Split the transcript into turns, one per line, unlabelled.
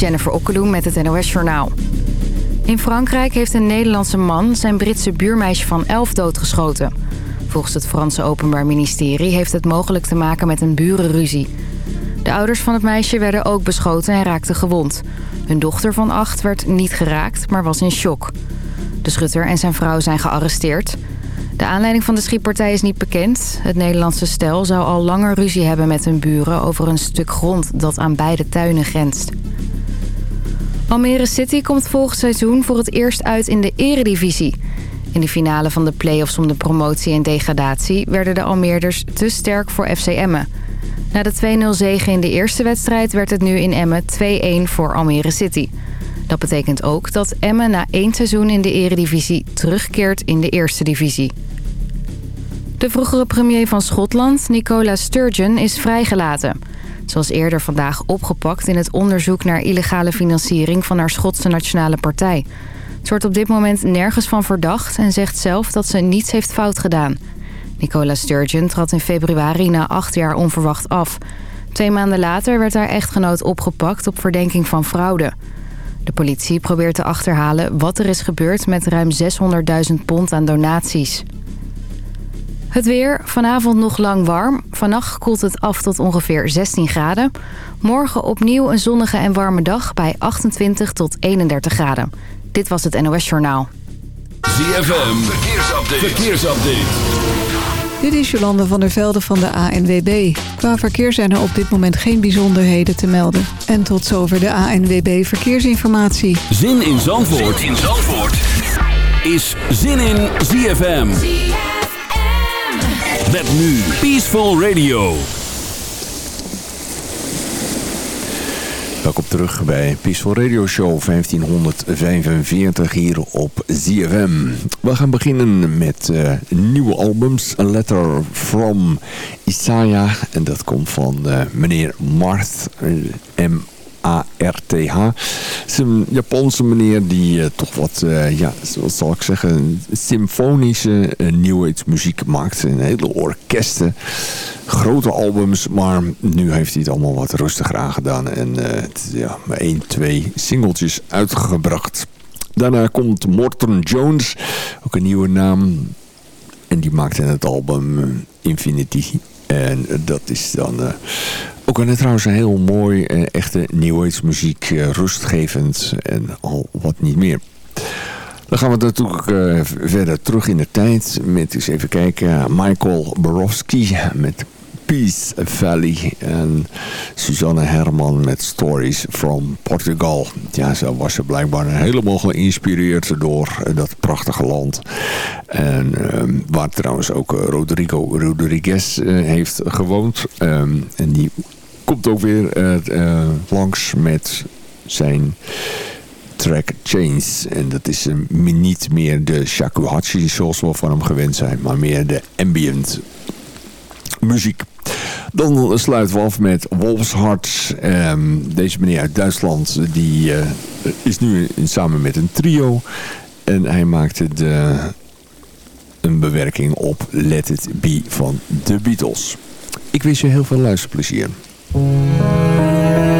Jennifer Okkeloen met het NOS Journaal. In Frankrijk heeft een Nederlandse man zijn Britse buurmeisje van 11 doodgeschoten. Volgens het Franse Openbaar Ministerie heeft het mogelijk te maken met een burenruzie. De ouders van het meisje werden ook beschoten en raakten gewond. Hun dochter van 8 werd niet geraakt, maar was in shock. De schutter en zijn vrouw zijn gearresteerd. De aanleiding van de schietpartij is niet bekend. Het Nederlandse stel zou al langer ruzie hebben met hun buren... over een stuk grond dat aan beide tuinen grenst. Almere City komt volgend seizoen voor het eerst uit in de eredivisie. In de finale van de play-offs om de promotie en degradatie... werden de Almeerders te sterk voor FC Emmen. Na de 2-0 zege in de eerste wedstrijd werd het nu in Emmen 2-1 voor Almere City. Dat betekent ook dat Emmen na één seizoen in de eredivisie terugkeert in de eerste divisie. De vroegere premier van Schotland, Nicola Sturgeon, is vrijgelaten. Zoals eerder vandaag opgepakt in het onderzoek naar illegale financiering van haar Schotse Nationale Partij. Ze wordt op dit moment nergens van verdacht en zegt zelf dat ze niets heeft fout gedaan. Nicola Sturgeon trad in februari na acht jaar onverwacht af. Twee maanden later werd haar echtgenoot opgepakt op verdenking van fraude. De politie probeert te achterhalen wat er is gebeurd met ruim 600.000 pond aan donaties. Het weer, vanavond nog lang warm. Vannacht koelt het af tot ongeveer 16 graden. Morgen opnieuw een zonnige en warme dag bij 28 tot 31 graden. Dit was het NOS Journaal.
ZFM, verkeersupdate. verkeersupdate.
Dit is Jolande van der Velde van de ANWB. Qua verkeer zijn er op dit moment geen bijzonderheden te melden. En tot zover de ANWB Verkeersinformatie.
Zin in Zandvoort, zin in Zandvoort. is Zin in ZFM. Met nu Peaceful Radio.
Welkom terug bij Peaceful Radio Show 1545 hier op ZFM. We gaan beginnen met uh, nieuwe albums. A Letter from Isaiah. En dat komt van uh, meneer Marth uh, M. A-R-T-H. Is een Japanse meneer die uh, toch wat, uh, ja, wat zal ik zeggen, symfonische uh, New Age maakt. Een hele orkesten, grote albums, maar nu heeft hij het allemaal wat rustiger aangedaan. En het, ja, maar één, twee singeltjes uitgebracht. Daarna komt Morton Jones, ook een nieuwe naam. En die maakte het album Infinity. En dat is dan ook een, trouwens een heel mooi, uh, echte New Age muziek, uh, rustgevend en al wat niet meer. Dan gaan we natuurlijk uh, verder terug in de tijd met eens even kijken. Michael Borowski met Peace Valley en Susanne Herman met Stories from Portugal. Ja, zo was ze blijkbaar helemaal geïnspireerd door dat prachtige land. En uh, waar trouwens ook Rodrigo Rodriguez heeft gewoond. Um, en die komt ook weer uh, uh, langs met zijn track Chains. En dat is uh, niet meer de shakuhachi zoals we van hem gewend zijn, maar meer de ambient muziek. Dan sluiten we af met Wolfshard. Um, deze meneer uit Duitsland die is nu samen met een trio. En hij maakte de, een bewerking op Let It Be van The Beatles. Ik wens je heel veel luisterplezier.
MUZIEK